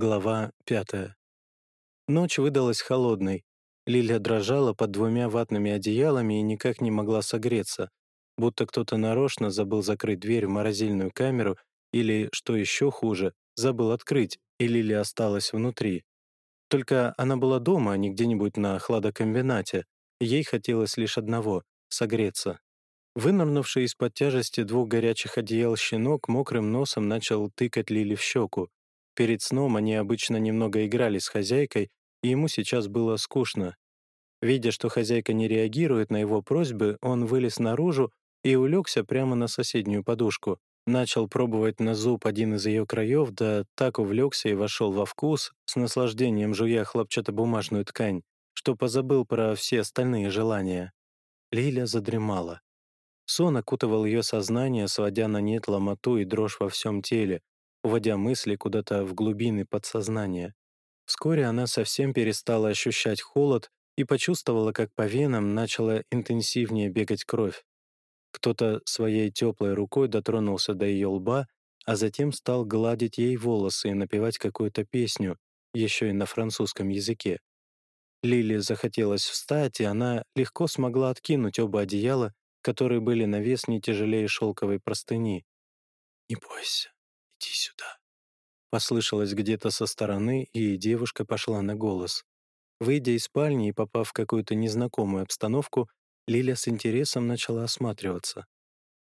Глава пятая. Ночь выдалась холодной. Лилия дрожала под двумя ватными одеялами и никак не могла согреться, будто кто-то нарочно забыл закрыть дверь в морозильную камеру или, что еще хуже, забыл открыть, и Лилия осталась внутри. Только она была дома, а не где-нибудь на хладокомбинате. Ей хотелось лишь одного — согреться. Вынырнувший из-под тяжести двух горячих одеял щенок мокрым носом начал тыкать Лили в щеку. Перед сном они обычно немного играли с хозяйкой, и ему сейчас было скучно. Видя, что хозяйка не реагирует на его просьбы, он вылез наружу и улегся прямо на соседнюю подушку. Начал пробовать на зуб один из ее краев, да так увлекся и вошел во вкус, с наслаждением жуя хлопчатобумажную ткань, что позабыл про все остальные желания. Лиля задремала. Сон окутывал ее сознание, сводя на нет ломоту и дрожь во всем теле, уводя мысли куда-то в глубины подсознания. Вскоре она совсем перестала ощущать холод и почувствовала, как по венам начала интенсивнее бегать кровь. Кто-то своей теплой рукой дотронулся до ее лба, а затем стал гладить ей волосы и напевать какую-то песню, еще и на французском языке. Лили захотелось встать, и она легко смогла откинуть оба одеяла, которые были на вес не тяжелее шелковой простыни. «Не бойся, иди сюда», — послышалось где-то со стороны, и девушка пошла на голос. Выйдя из спальни и попав в какую-то незнакомую обстановку, Лиля с интересом начала осматриваться.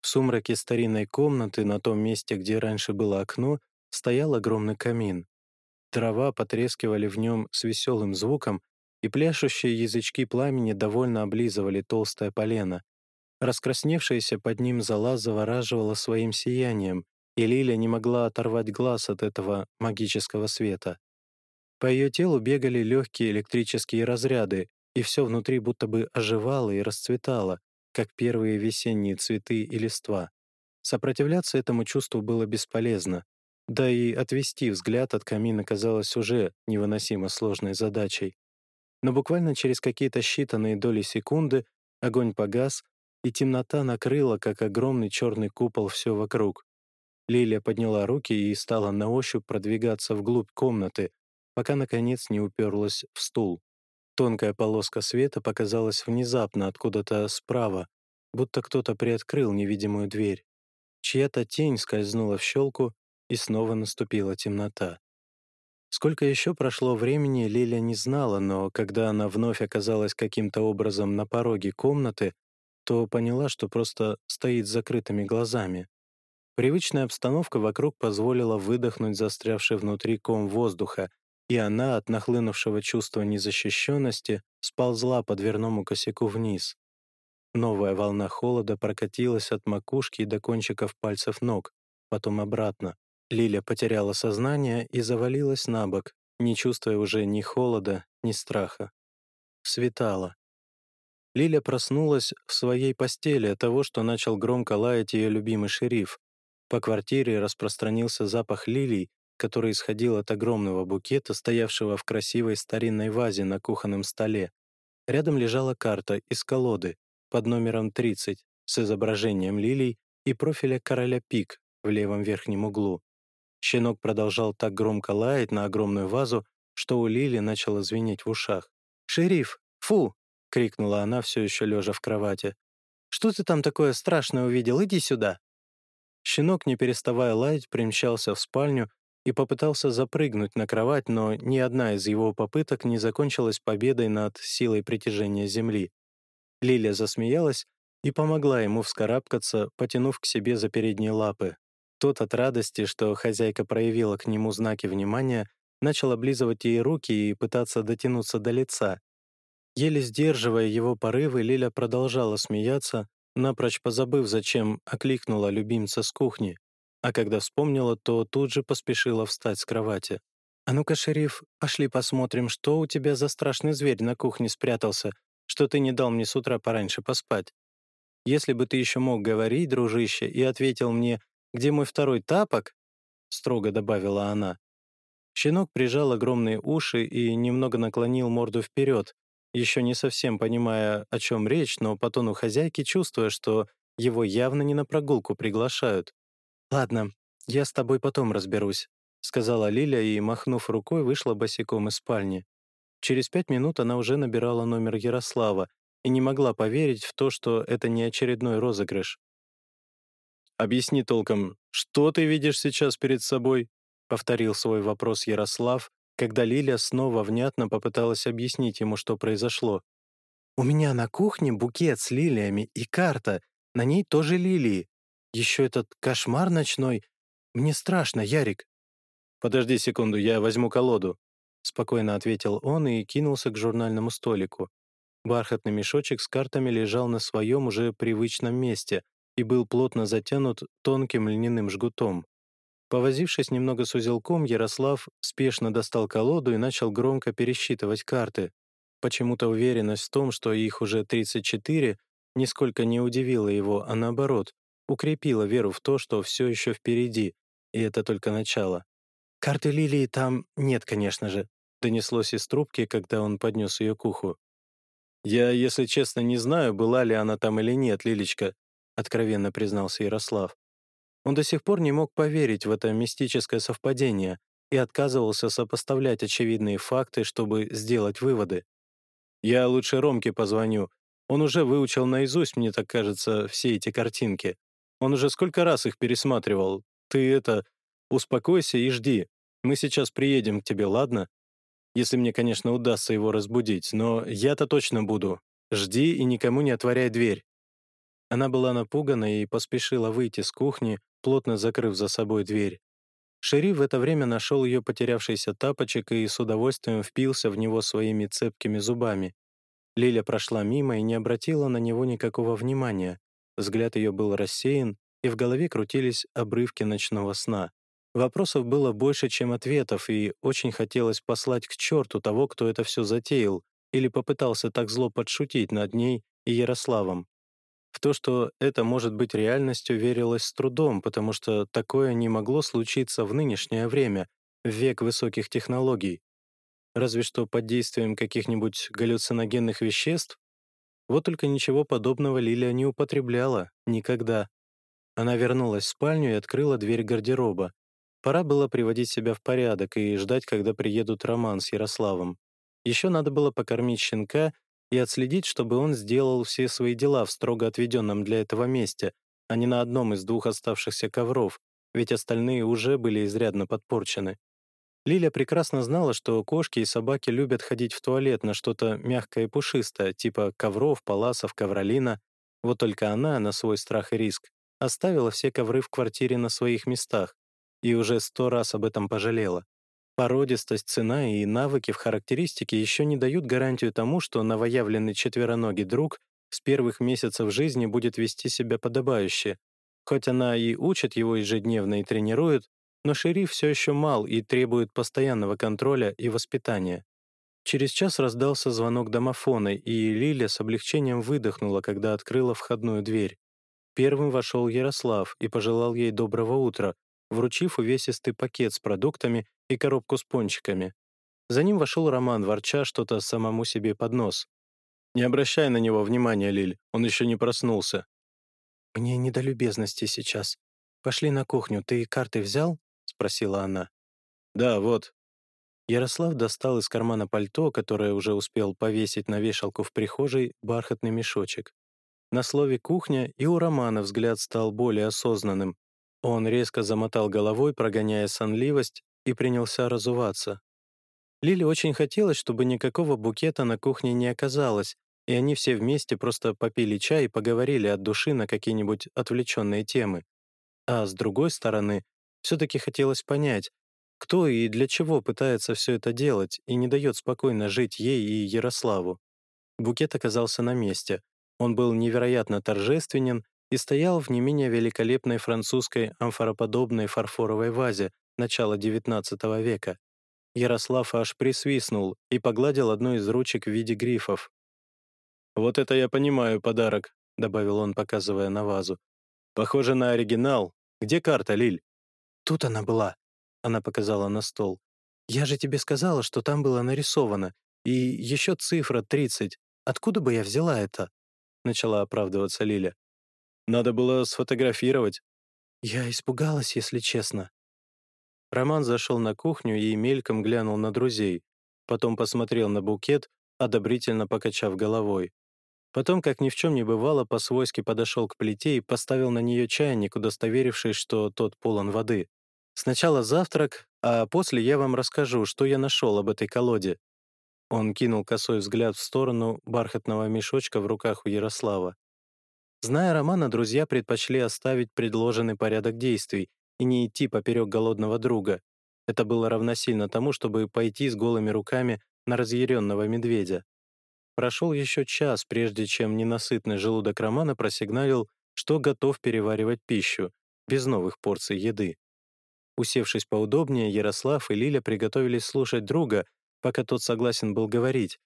В сумраке старинной комнаты, на том месте, где раньше было окно, стоял огромный камин. Дрова потрескивали в нем с веселым звуком, и пляшущие язычки пламени довольно облизывали толстое полено. Раскрасневшаяся под ним зола завораживала своим сиянием, и Лиля не могла оторвать глаз от этого магического света. По ее телу бегали легкие электрические разряды, и все внутри будто бы оживало и расцветало, как первые весенние цветы и листва. Сопротивляться этому чувству было бесполезно, да и отвести взгляд от камина казалось уже невыносимо сложной задачей. Но буквально через какие-то считанные доли секунды огонь погас, и темнота накрыла, как огромный черный купол, все вокруг. Лилия подняла руки и стала на ощупь продвигаться вглубь комнаты, пока, наконец, не уперлась в стул. Тонкая полоска света показалась внезапно откуда-то справа, будто кто-то приоткрыл невидимую дверь. Чья-то тень скользнула в щелку, и снова наступила темнота. Сколько еще прошло времени, Лиля не знала, но когда она вновь оказалась каким-то образом на пороге комнаты, то поняла, что просто стоит с закрытыми глазами. Привычная обстановка вокруг позволила выдохнуть застрявший внутри ком воздуха, и она от нахлынувшего чувства незащищенности сползла по дверному косяку вниз. Новая волна холода прокатилась от макушки до кончиков пальцев ног, потом обратно. Лиля потеряла сознание и завалилась на бок, не чувствуя уже ни холода, ни страха. Светало. Лиля проснулась в своей постели от того, что начал громко лаять ее любимый шериф, по квартире распространился запах лилий, который исходил от огромного букета, стоявшего в красивой старинной вазе на кухонном столе. Рядом лежала карта из колоды под номером 30 с изображением лилий и профиля короля пик в левом верхнем углу. Щенок продолжал так громко лаять на огромную вазу, что у Лили начало звенеть в ушах. «Шериф! Фу!» — крикнула она, все еще лежа в кровати. «Что ты там такое страшное увидел? Иди сюда!» Щенок, не переставая лаять, примчался в спальню и попытался запрыгнуть на кровать, но ни одна из его попыток не закончилась победой над силой притяжения Земли. Лиля засмеялась и помогла ему вскарабкаться, потянув к себе за передние лапы. Тот от радости, что хозяйка проявила к нему знаки внимания, начал облизывать ей руки и пытаться дотянуться до лица. Еле сдерживая его порывы, Лиля продолжала смеяться, напрочь позабыв, зачем окликнула любимца с кухни, а когда вспомнила, то тут же поспешила встать с кровати. «А ну-ка, шериф, пошли посмотрим, что у тебя за страшный зверь на кухне спрятался, что ты не дал мне с утра пораньше поспать. Если бы ты еще мог говорить, дружище, и ответил мне, где мой второй тапок?» — строго добавила она. Щенок прижал огромные уши и немного наклонил морду вперед, еще не совсем понимая, о чем речь, но по тону хозяйки чувствуя, что его явно не на прогулку приглашают. «Ладно, я с тобой потом разберусь. — сказала Лиля и, махнув рукой, вышла босиком из спальни. Через пять минут она уже набирала номер Ярослава и не могла поверить в то, что это не очередной розыгрыш. «Объясни толком, что ты видишь сейчас перед собой?» — повторил свой вопрос Ярослав, когда Лиля снова внятно попыталась объяснить ему, что произошло. «У меня на кухне букет с лилиями и карта, на ней тоже лилии. Еще этот кошмар ночной. Мне страшно, Ярик». «Подожди секунду, я возьму колоду», — спокойно ответил он и кинулся к журнальному столику. Бархатный мешочек с картами лежал на своем уже привычном месте и был плотно затянут тонким льняным жгутом. Повозившись немного с узелком, Ярослав спешно достал колоду и начал громко пересчитывать карты. Почему-то уверенность в том, что их уже 34, нисколько не удивила его, а наоборот, укрепила веру в то, что все еще впереди, и это только начало. «Карты Лилии там нет, конечно же», — донеслось из трубки, когда он поднес ее к уху. «Я, если честно, не знаю, была ли она там или нет, Лилечка», — откровенно признался Ярослав. Он до сих пор не мог поверить в это мистическое совпадение и отказывался сопоставлять очевидные факты, чтобы сделать выводы. «Я лучше Ромке позвоню. Он уже выучил наизусть, мне так кажется, все эти картинки. Он уже сколько раз их пересматривал. Ты это... Успокойся и жди. Мы сейчас приедем к тебе, ладно? Если мне, конечно, удастся его разбудить, но я-то точно буду. Жди и никому не отворяй дверь». Она была напугана и поспешила выйти с кухни, плотно закрыв за собой дверь. Шериф в это время нашел ее потерявшийся тапочек и с удовольствием впился в него своими цепкими зубами. Лиля прошла мимо и не обратила на него никакого внимания. Взгляд ее был рассеян, и в голове крутились обрывки ночного сна. Вопросов было больше, чем ответов, и очень хотелось послать к черту того, кто это все затеял, или попытался так зло подшутить над ней и Ярославом. В то, что это может быть реальностью, верилось с трудом, потому что такое не могло случиться в нынешнее время, в век высоких технологий. Разве что под действием каких-нибудь галлюциногенных веществ? Вот только ничего подобного Лилия не употребляла. Никогда. Она вернулась в спальню и открыла дверь гардероба. Пора было приводить себя в порядок и ждать, когда приедут Роман с Ярославом. Еще надо было покормить щенка и отследить, чтобы он сделал все свои дела в строго отведенном для этого месте, а не на одном из двух оставшихся ковров, ведь остальные уже были изрядно подпорчены. Лиля прекрасно знала, что кошки и собаки любят ходить в туалет на что-то мягкое и пушистое, типа ковров, паласов, ковролина. Вот только она, на свой страх и риск, оставила все ковры в квартире на своих местах и уже сто раз об этом пожалела. Породистость, цена и навыки в характеристике еще не дают гарантию тому, что новоявленный четвероногий друг с первых месяцев жизни будет вести себя подобающе. Хоть она и учит его ежедневно и тренирует, но шериф все еще мал и требует постоянного контроля и воспитания. Через час раздался звонок домофона, и Лиля с облегчением выдохнула, когда открыла входную дверь. Первым вошел Ярослав и пожелал ей доброго утра, вручив увесистый пакет с продуктами и коробку с пончиками. За ним вошел Роман, ворча что-то самому себе под нос. «Не обращай на него внимания, Лиль, он еще не проснулся». «Мне не до любезности сейчас. Пошли на кухню, ты карты взял?» — спросила она. «Да, вот». Ярослав достал из кармана пальто, которое уже успел повесить на вешалку в прихожей, бархатный мешочек. На слове «кухня» и у Романа взгляд стал более осознанным, он резко замотал головой, прогоняя сонливость, и принялся разуваться. Лиле очень хотелось, чтобы никакого букета на кухне не оказалось, и они все вместе просто попили чай и поговорили от души на какие-нибудь отвлеченные темы. А с другой стороны, все-таки хотелось понять, кто и для чего пытается все это делать и не дает спокойно жить ей и Ярославу. Букет оказался на месте. Он был невероятно торжественен и стоял в не менее великолепной французской амфороподобной фарфоровой вазе начала XIX века. Ярослав аж присвистнул и погладил одну из ручек в виде грифов. «Вот это я понимаю подарок», — добавил он, показывая на вазу. «Похоже на оригинал. Где карта, Лиль?» «Тут она была», — она показала на стол. «Я же тебе сказала, что там было нарисовано. И еще цифра 30. Откуда бы я взяла это?» Начала оправдываться Лиля. Надо было сфотографировать. Я испугалась, если честно. Роман зашел на кухню и мельком глянул на друзей, потом посмотрел на букет, одобрительно покачав головой. Потом, как ни в чем не бывало, по-свойски подошел к плите и поставил на нее чайник, удостоверившись, что тот полон воды. «Сначала завтрак, а после я вам расскажу, что я нашел об этой колоде». Он кинул косой взгляд в сторону бархатного мешочка в руках у Ярослава. Зная Романа, друзья предпочли оставить предложенный порядок действий и не идти поперек голодного друга. Это было равносильно тому, чтобы пойти с голыми руками на разъяренного медведя. Прошел еще час, прежде чем ненасытный желудок Романа просигналил, что готов переваривать пищу, без новых порций еды. Усевшись поудобнее, Ярослав и Лиля приготовились слушать друга, пока тот согласен был говорить.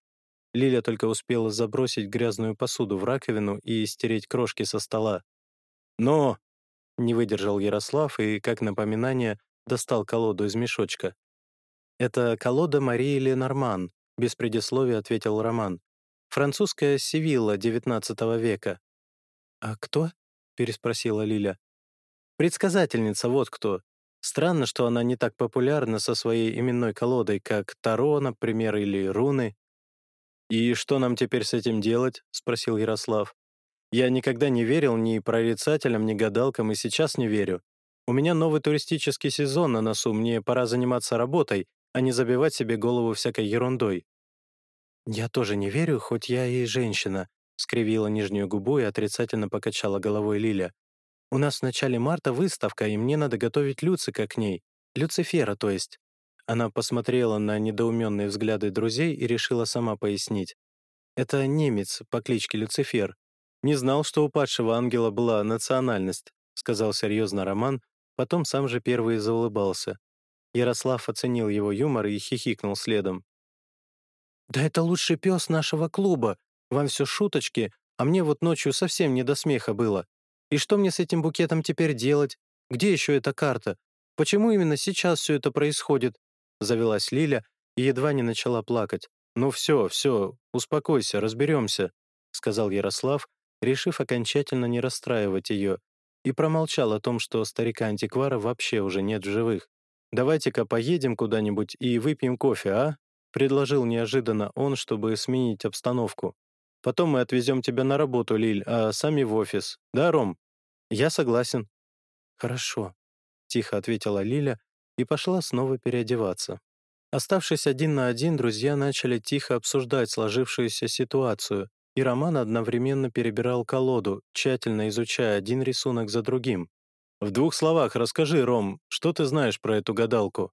Лиля только успела забросить грязную посуду в раковину и стереть крошки со стола. «Но!» — не выдержал Ярослав и, как напоминание, достал колоду из мешочка. «Это колода Марии Ленорман», — без предисловия ответил Роман. Французская Севилла XIX века». «А кто?» — переспросила Лиля. «Предсказательница, вот кто. Странно, что она не так популярна со своей именной колодой, как Таро, например, или руны». «И что нам теперь с этим делать?» — спросил Ярослав. «Я никогда не верил ни прорицателям, ни гадалкам, и сейчас не верю. У меня новый туристический сезон на носу, мне пора заниматься работой, а не забивать себе голову всякой ерундой. «Я тоже не верю, хоть я и женщина», — скривила нижнюю губу и отрицательно покачала головой Лиля. «У нас в начале марта выставка, и мне надо готовить Люцика к ней. Люцифера, то есть». Она посмотрела на недоуменные взгляды друзей и решила сама пояснить. «Это немец по кличке Люцифер. Не знал, что у падшего ангела была национальность», — сказал серьезно Роман, потом сам же первый заулыбался. Ярослав оценил его юмор и хихикнул следом. «Да это лучший пес нашего клуба. Вам все шуточки, а мне вот ночью совсем не до смеха было. И что мне с этим букетом теперь делать? Где еще эта карта? Почему именно сейчас все это происходит?» Завелась Лиля и едва не начала плакать. «Ну все, все, успокойся, разберемся», сказал Ярослав, решив окончательно не расстраивать ее, и промолчал о том, что старика-антиквара вообще уже нет в живых. «Давайте-ка поедем куда-нибудь и выпьем кофе, а?» Предложил неожиданно он, чтобы сменить обстановку. «Потом мы отвезем тебя на работу, Лиль, а сами в офис. Да, Ром?» «Я согласен». «Хорошо», — тихо ответила Лиля и пошла снова переодеваться. Оставшись один на один, друзья начали тихо обсуждать сложившуюся ситуацию, и Роман одновременно перебирал колоду, тщательно изучая один рисунок за другим. «В двух словах расскажи, Ром, что ты знаешь про эту гадалку?»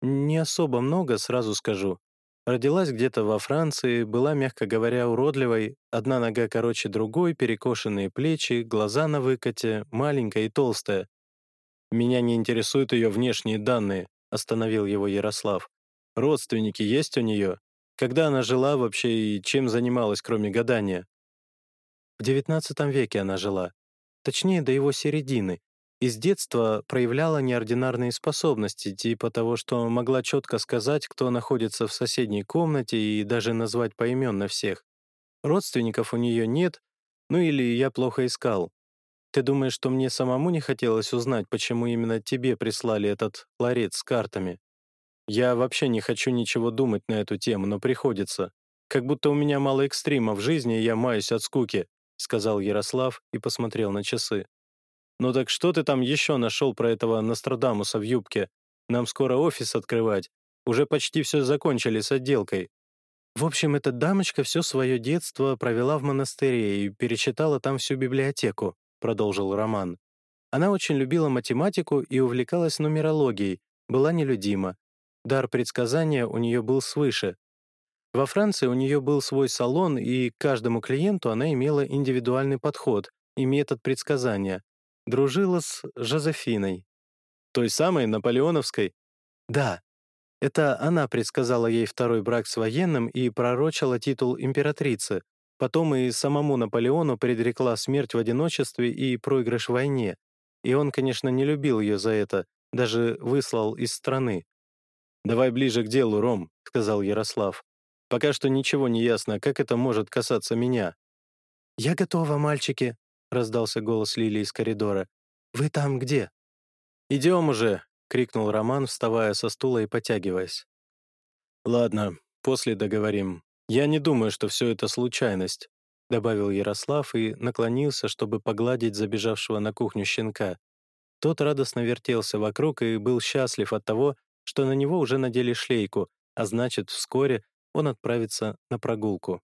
Не особо много, сразу скажу. Родилась где-то во Франции, была, мягко говоря, уродливой, одна нога короче другой, перекошенные плечи, глаза на выкате, маленькая и толстая. «Меня не интересуют ее внешние данные», — остановил его Ярослав. «Родственники есть у нее? Когда она жила вообще и чем занималась, кроме гадания?» В XIX веке она жила. Точнее, до его середины, из детства проявляла неординарные способности, типа того, что могла четко сказать, кто находится в соседней комнате и даже назвать поименно всех. Родственников у нее нет, ну или я плохо искал. Ты думаешь, что мне самому не хотелось узнать, почему именно тебе прислали этот ларец с картами? Я вообще не хочу ничего думать на эту тему, но приходится. Как будто у меня мало экстрима в жизни, и я маюсь от скуки», — сказал Ярослав и посмотрел на часы. «Ну так что ты там еще нашел про этого Нострадамуса в юбке? Нам скоро офис открывать. Уже почти все закончили с отделкой». В общем, эта дамочка все свое детство провела в монастыре и перечитала там всю библиотеку, продолжил Роман. Она очень любила математику и увлекалась нумерологией, была нелюдима. Дар предсказания у нее был свыше. Во Франции у нее был свой салон, и к каждому клиенту она имела индивидуальный подход и метод предсказания дружила с Жозефиной. Той самой наполеоновской? Да. Это она предсказала ей второй брак с военным и пророчила титул императрицы. Потом и самому Наполеону предрекла смерть в одиночестве и проигрыш в войне. И он, конечно, не любил ее за это, даже выслал из страны. «Давай ближе к делу, Ром», — сказал Ярослав. «Пока что ничего не ясно, как это может касаться меня». «Я готова, мальчики», — раздался голос Лили из коридора. «Вы там где?» «Идем уже», — крикнул Роман, вставая со стула и потягиваясь. «Ладно, после договорим. Я не думаю, что все это случайность», — добавил Ярослав и наклонился, чтобы погладить забежавшего на кухню щенка. Тот радостно вертелся вокруг и был счастлив от того, что на него уже надели шлейку, а значит, вскоре он отправится на прогулку.